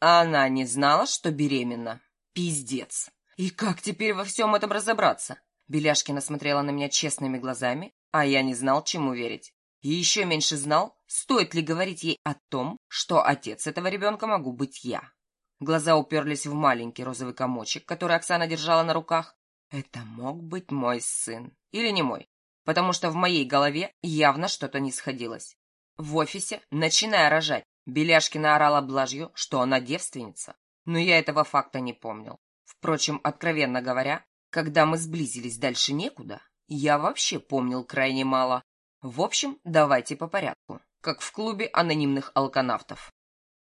Она не знала, что беременна. Пиздец. И как теперь во всем этом разобраться? Беляшкина смотрела на меня честными глазами, а я не знал, чему верить. И еще меньше знал, стоит ли говорить ей о том, что отец этого ребенка могу быть я. Глаза уперлись в маленький розовый комочек, который Оксана держала на руках. Это мог быть мой сын. Или не мой. Потому что в моей голове явно что-то не сходилось. В офисе, начиная рожать, Беляшкина орала блажью, что она девственница. Но я этого факта не помнил. Впрочем, откровенно говоря, когда мы сблизились дальше некуда, я вообще помнил крайне мало. В общем, давайте по порядку, как в клубе анонимных алканавтов.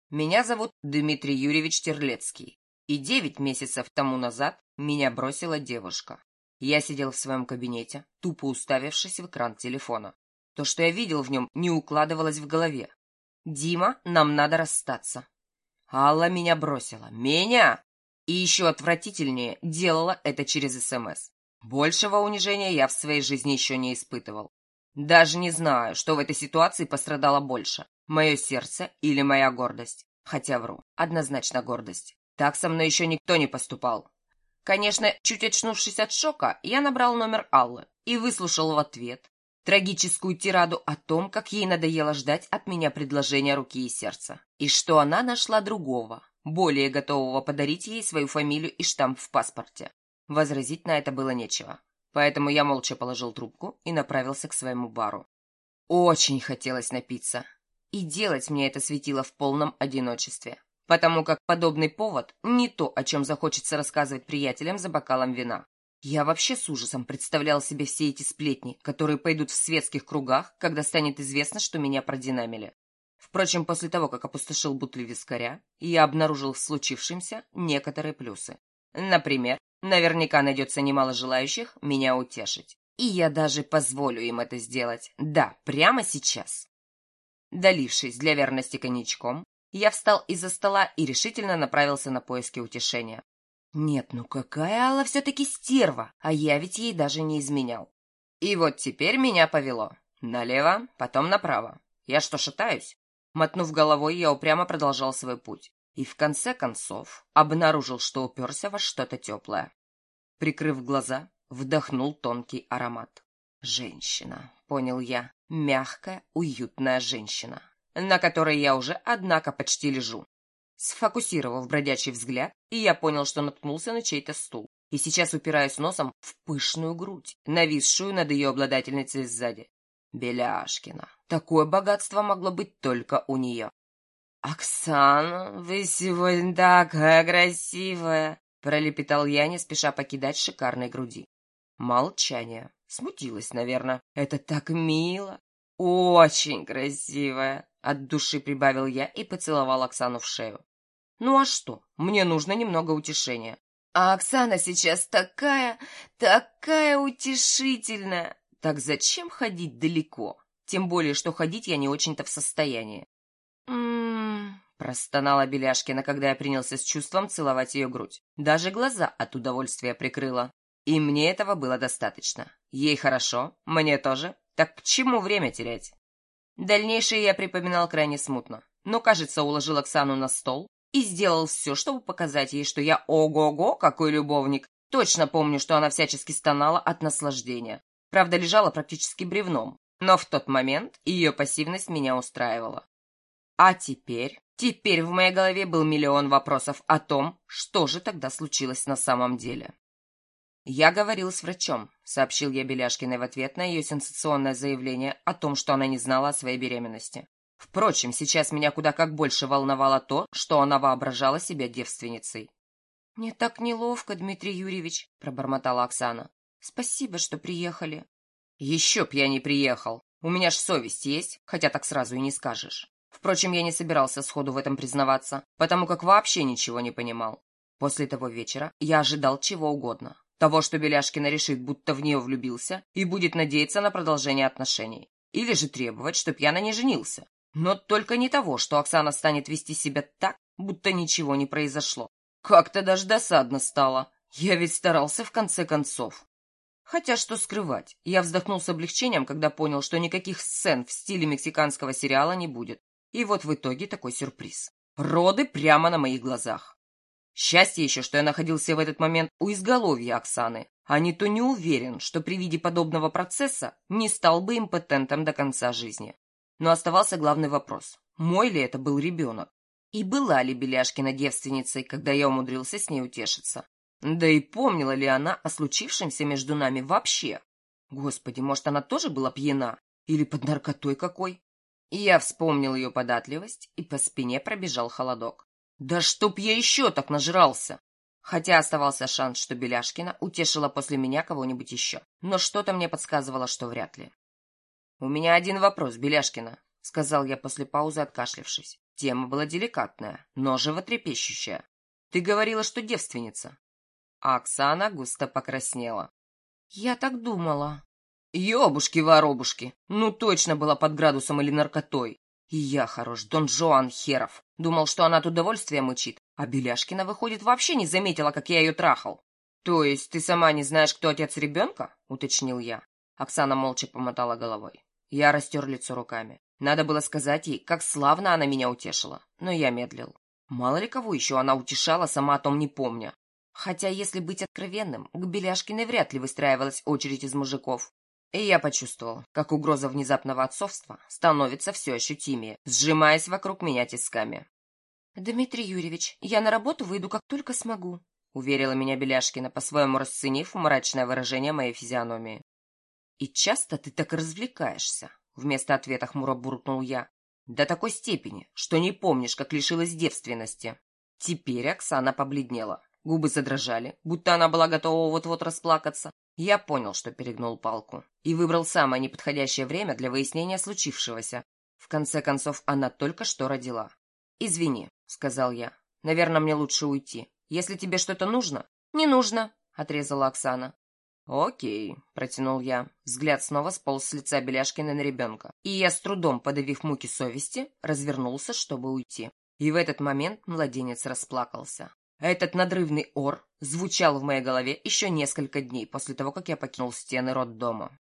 Меня зовут Дмитрий Юрьевич Терлецкий, и девять месяцев тому назад меня бросила девушка. Я сидел в своем кабинете, тупо уставившись в экран телефона. То, что я видел в нем, не укладывалось в голове. «Дима, нам надо расстаться». Алла меня бросила. Меня! И еще отвратительнее, делала это через СМС. Большего унижения я в своей жизни еще не испытывал. Даже не знаю, что в этой ситуации пострадало больше. Мое сердце или моя гордость. Хотя вру. Однозначно гордость. Так со мной еще никто не поступал. Конечно, чуть очнувшись от шока, я набрал номер Аллы и выслушал в ответ трагическую тираду о том, как ей надоело ждать от меня предложения руки и сердца, и что она нашла другого, более готового подарить ей свою фамилию и штамп в паспорте. Возразить на это было нечего, поэтому я молча положил трубку и направился к своему бару. Очень хотелось напиться, и делать мне это светило в полном одиночестве, потому как подобный повод не то, о чем захочется рассказывать приятелям за бокалом вина. Я вообще с ужасом представлял себе все эти сплетни, которые пойдут в светских кругах, когда станет известно, что меня продинамили. Впрочем, после того, как опустошил бутыль вискаря, я обнаружил в случившемся некоторые плюсы. Например, наверняка найдется немало желающих меня утешить. И я даже позволю им это сделать. Да, прямо сейчас. Долившись для верности коньячком, я встал из-за стола и решительно направился на поиски утешения. Нет, ну какая Алла все-таки стерва, а я ведь ей даже не изменял. И вот теперь меня повело. Налево, потом направо. Я что, шатаюсь? Мотнув головой, я упрямо продолжал свой путь. И в конце концов обнаружил, что уперся во что-то теплое. Прикрыв глаза, вдохнул тонкий аромат. Женщина, понял я, мягкая, уютная женщина, на которой я уже, однако, почти лежу сфокусировав бродячий взгляд, и я понял, что наткнулся на чей-то стул. И сейчас упираюсь носом в пышную грудь, нависшую над ее обладательницей сзади. Беляшкина. Такое богатство могло быть только у нее. «Оксана, вы сегодня такая красивая!» пролепетал я, не спеша покидать шикарной груди. Молчание. Смутилась, наверное. «Это так мило! Очень красивая!» От души прибавил я и поцеловал Оксану в шею. Ну а что? Мне нужно немного утешения. А Оксана сейчас такая, такая утешительная. Так зачем ходить далеко? Тем более, что ходить я не очень-то в состоянии. «М-м-м», простонала Беляшкина, когда я принялся с чувством целовать ее грудь. Даже глаза от удовольствия прикрыла. И мне этого было достаточно. Ей хорошо, мне тоже. Так к чему время терять? Дальнейшее я припоминал крайне смутно, но, кажется, уложил Оксану на стол и сделал все, чтобы показать ей, что я ого-го, какой любовник. Точно помню, что она всячески стонала от наслаждения. Правда, лежала практически бревном, но в тот момент ее пассивность меня устраивала. А теперь... Теперь в моей голове был миллион вопросов о том, что же тогда случилось на самом деле. «Я говорил с врачом», — сообщил я Беляшкиной в ответ на ее сенсационное заявление о том, что она не знала о своей беременности. Впрочем, сейчас меня куда как больше волновало то, что она воображала себя девственницей. «Мне так неловко, Дмитрий Юрьевич», — пробормотала Оксана. «Спасибо, что приехали». «Еще б я не приехал. У меня ж совесть есть, хотя так сразу и не скажешь». Впрочем, я не собирался сходу в этом признаваться, потому как вообще ничего не понимал. После того вечера я ожидал чего угодно. Того, что Беляшкина решит, будто в нее влюбился, и будет надеяться на продолжение отношений. Или же требовать, чтоб я на ней женился. Но только не того, что Оксана станет вести себя так, будто ничего не произошло. Как-то даже досадно стало. Я ведь старался в конце концов. Хотя что скрывать, я вздохнул с облегчением, когда понял, что никаких сцен в стиле мексиканского сериала не будет. И вот в итоге такой сюрприз. Роды прямо на моих глазах. Счастье еще, что я находился в этот момент у изголовья Оксаны, а не то не уверен, что при виде подобного процесса не стал бы импотентом до конца жизни. Но оставался главный вопрос. Мой ли это был ребенок? И была ли Беляшкина девственницей, когда я умудрился с ней утешиться? Да и помнила ли она о случившемся между нами вообще? Господи, может, она тоже была пьяна? Или под наркотой какой? И я вспомнил ее податливость, и по спине пробежал холодок. Да чтоб я еще так нажрался! Хотя оставался шанс, что Беляшкина утешила после меня кого-нибудь еще. Но что-то мне подсказывало, что вряд ли. «У меня один вопрос, Беляшкина», — сказал я после паузы, откашлившись. Тема была деликатная, но животрепещущая. «Ты говорила, что девственница». А Оксана густо покраснела. «Я так думала». «Ебушки-воробушки! Ну точно была под градусом или наркотой. И я хорош, Дон Жуан Херов. Думал, что она от удовольствия мучит, а Беляшкина, выходит, вообще не заметила, как я ее трахал. То есть ты сама не знаешь, кто отец ребенка? Уточнил я. Оксана молча помотала головой. Я растер лицо руками. Надо было сказать ей, как славно она меня утешила. Но я медлил. Мало ли кого еще она утешала, сама о том не помня. Хотя, если быть откровенным, к Беляшкиной вряд ли выстраивалась очередь из мужиков. И я почувствовал, как угроза внезапного отцовства становится все ощутимее, сжимаясь вокруг меня тисками. «Дмитрий Юрьевич, я на работу выйду, как только смогу», — уверила меня Беляшкина, по-своему расценив мрачное выражение моей физиономии. «И часто ты так развлекаешься?» — вместо ответа хмуро буркнул я. «До такой степени, что не помнишь, как лишилась девственности». Теперь Оксана побледнела, губы задрожали, будто она была готова вот-вот расплакаться, я понял, что перегнул палку, и выбрал самое неподходящее время для выяснения случившегося. В конце концов, она только что родила. «Извини», — сказал я. «Наверное, мне лучше уйти. Если тебе что-то нужно...» «Не нужно», — отрезала Оксана. «Окей», — протянул я. Взгляд снова сполз с лица Беляшкина на ребенка. И я, с трудом подавив муки совести, развернулся, чтобы уйти. И в этот момент младенец расплакался. Этот надрывный ор звучал в моей голове еще несколько дней после того, как я покинул стены роддома.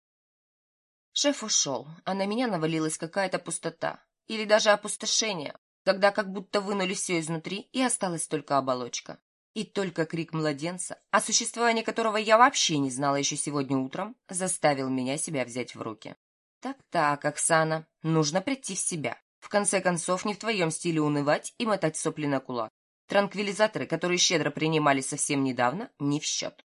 Шеф ушел, а на меня навалилась какая-то пустота. Или даже опустошение, когда как будто вынули все изнутри, и осталась только оболочка. И только крик младенца, о существовании которого я вообще не знала еще сегодня утром, заставил меня себя взять в руки. Так-так, Оксана, нужно прийти в себя. В конце концов, не в твоем стиле унывать и мотать сопли на кулак. Транквилизаторы, которые щедро принимали совсем недавно, не в счет.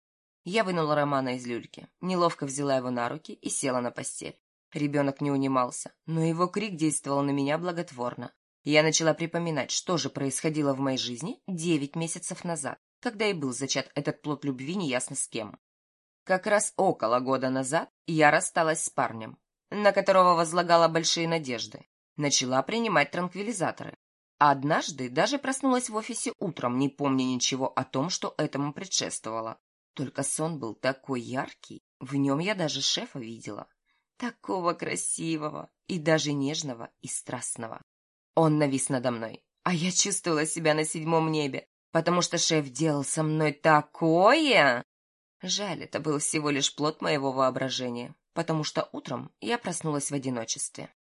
Я вынула Романа из люльки, неловко взяла его на руки и села на постель. Ребенок не унимался, но его крик действовал на меня благотворно. Я начала припоминать, что же происходило в моей жизни девять месяцев назад, когда и был зачат этот плод любви неясно с кем. Как раз около года назад я рассталась с парнем, на которого возлагала большие надежды. Начала принимать транквилизаторы, а однажды даже проснулась в офисе утром, не помня ничего о том, что этому предшествовало. Только сон был такой яркий, в нем я даже шефа видела. Такого красивого и даже нежного и страстного. Он навис надо мной, а я чувствовала себя на седьмом небе, потому что шеф делал со мной такое... Жаль, это был всего лишь плод моего воображения, потому что утром я проснулась в одиночестве.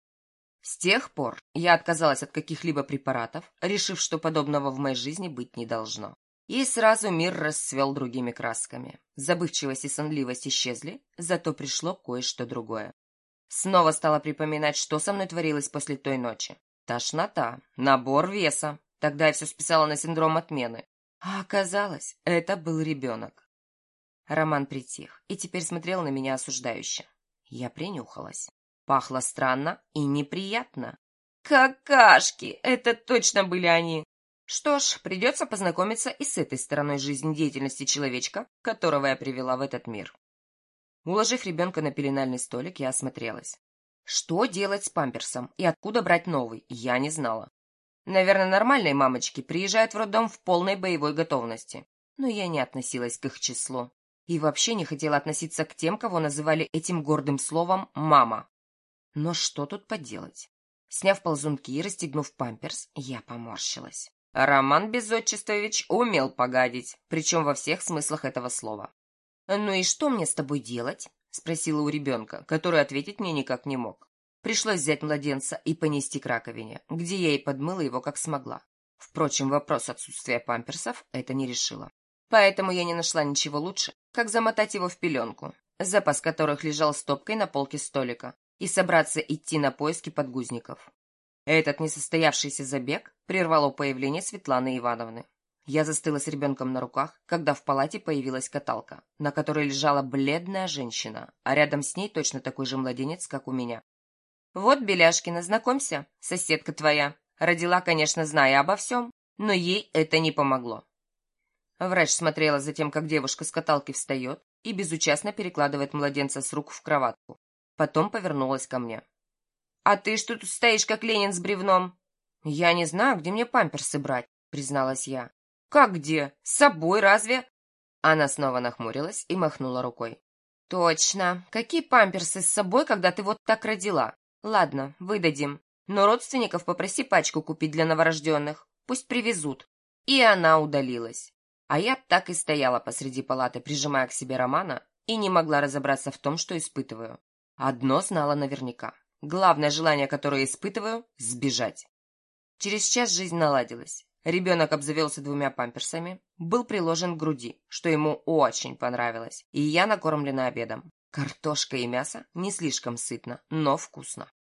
С тех пор я отказалась от каких-либо препаратов, решив, что подобного в моей жизни быть не должно. И сразу мир расцвел другими красками. Забывчивость и сонливость исчезли, зато пришло кое-что другое. Снова стала припоминать, что со мной творилось после той ночи. Тошнота, набор веса. Тогда я все списала на синдром отмены. А оказалось, это был ребенок. Роман притих и теперь смотрел на меня осуждающе. Я принюхалась. Пахло странно и неприятно. Какашки! Это точно были они! Что ж, придется познакомиться и с этой стороной жизнедеятельности человечка, которого я привела в этот мир. Уложив ребенка на пеленальный столик, я осмотрелась. Что делать с памперсом и откуда брать новый, я не знала. Наверное, нормальные мамочки приезжают в роддом в полной боевой готовности. Но я не относилась к их числу. И вообще не хотела относиться к тем, кого называли этим гордым словом «мама». Но что тут поделать? Сняв ползунки и расстегнув памперс, я поморщилась. Роман Безотчествович умел погадить, причем во всех смыслах этого слова. «Ну и что мне с тобой делать?» — спросила у ребенка, который ответить мне никак не мог. Пришлось взять младенца и понести к раковине, где я и подмыла его как смогла. Впрочем, вопрос отсутствия памперсов это не решило. Поэтому я не нашла ничего лучше, как замотать его в пеленку, запас которых лежал стопкой на полке столика, и собраться идти на поиски подгузников. Этот несостоявшийся забег прервало появление Светланы Ивановны. Я застыла с ребенком на руках, когда в палате появилась каталка, на которой лежала бледная женщина, а рядом с ней точно такой же младенец, как у меня. «Вот, Беляшкина, знакомься, соседка твоя. Родила, конечно, зная обо всем, но ей это не помогло». Врач смотрела за тем, как девушка с каталки встает и безучастно перекладывает младенца с рук в кроватку. Потом повернулась ко мне. «А ты что тут стоишь, как Ленин с бревном?» «Я не знаю, где мне памперсы брать», — призналась я. «Как где? С собой разве?» Она снова нахмурилась и махнула рукой. «Точно. Какие памперсы с собой, когда ты вот так родила? Ладно, выдадим. Но родственников попроси пачку купить для новорожденных. Пусть привезут». И она удалилась. А я так и стояла посреди палаты, прижимая к себе Романа, и не могла разобраться в том, что испытываю. Одно знала наверняка. Главное желание, которое испытываю – сбежать. Через час жизнь наладилась. Ребенок обзавелся двумя памперсами, был приложен к груди, что ему очень понравилось, и я накормлена обедом. Картошка и мясо не слишком сытно, но вкусно.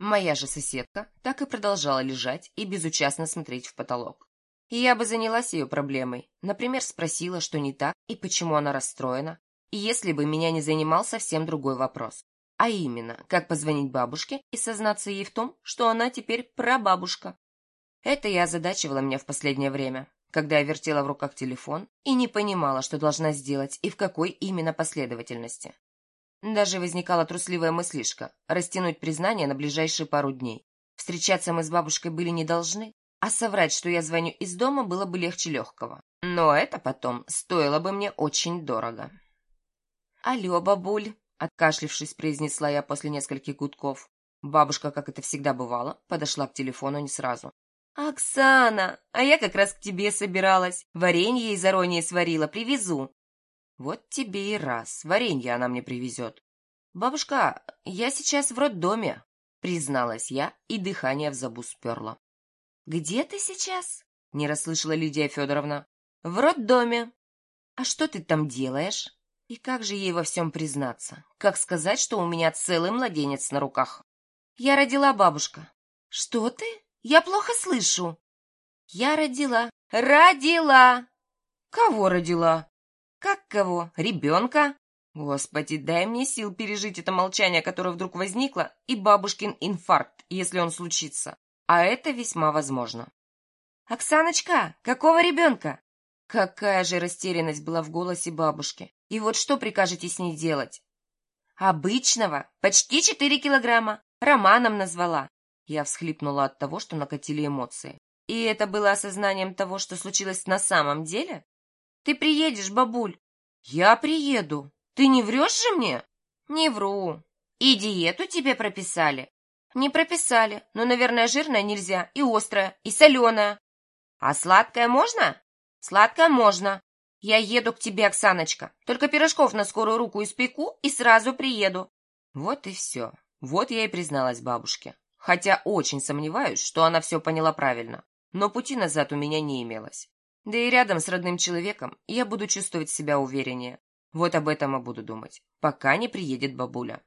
Моя же соседка так и продолжала лежать и безучастно смотреть в потолок. И я бы занялась ее проблемой, например, спросила, что не так и почему она расстроена, и если бы меня не занимал совсем другой вопрос. А именно, как позвонить бабушке и сознаться ей в том, что она теперь прабабушка. Это и озадачивало меня в последнее время, когда я вертела в руках телефон и не понимала, что должна сделать и в какой именно последовательности. Даже возникала трусливая мыслишка – растянуть признание на ближайшие пару дней. Встречаться мы с бабушкой были не должны, а соврать, что я звоню из дома, было бы легче легкого. Но это потом стоило бы мне очень дорого. «Алло, бабуль!» Откашлившись, произнесла я после нескольких гудков. Бабушка, как это всегда бывало, подошла к телефону не сразу. «Оксана, а я как раз к тебе собиралась. Варенье из аронии сварила, привезу». «Вот тебе и раз. Варенье она мне привезет». «Бабушка, я сейчас в роддоме», — призналась я, и дыхание в забу сперло. «Где ты сейчас?» — не расслышала Лидия Федоровна. «В роддоме». «А что ты там делаешь?» И как же ей во всем признаться? Как сказать, что у меня целый младенец на руках? Я родила бабушка. Что ты? Я плохо слышу. Я родила. Родила! Кого родила? Как кого? Ребенка? Господи, дай мне сил пережить это молчание, которое вдруг возникло, и бабушкин инфаркт, если он случится. А это весьма возможно. «Оксаночка, какого ребенка?» Какая же растерянность была в голосе бабушки. И вот что прикажете с ней делать? Обычного, почти четыре килограмма. Романом назвала. Я всхлипнула от того, что накатили эмоции. И это было осознанием того, что случилось на самом деле? Ты приедешь, бабуль? Я приеду. Ты не врешь же мне? Не вру. И диету тебе прописали? Не прописали, но, наверное, жирная нельзя, и острая, и соленая. А сладкое можно? Сладкое можно. Я еду к тебе, Оксаночка. Только пирожков на скорую руку испеку и сразу приеду. Вот и все. Вот я и призналась бабушке. Хотя очень сомневаюсь, что она все поняла правильно. Но пути назад у меня не имелось. Да и рядом с родным человеком я буду чувствовать себя увереннее. Вот об этом и буду думать, пока не приедет бабуля.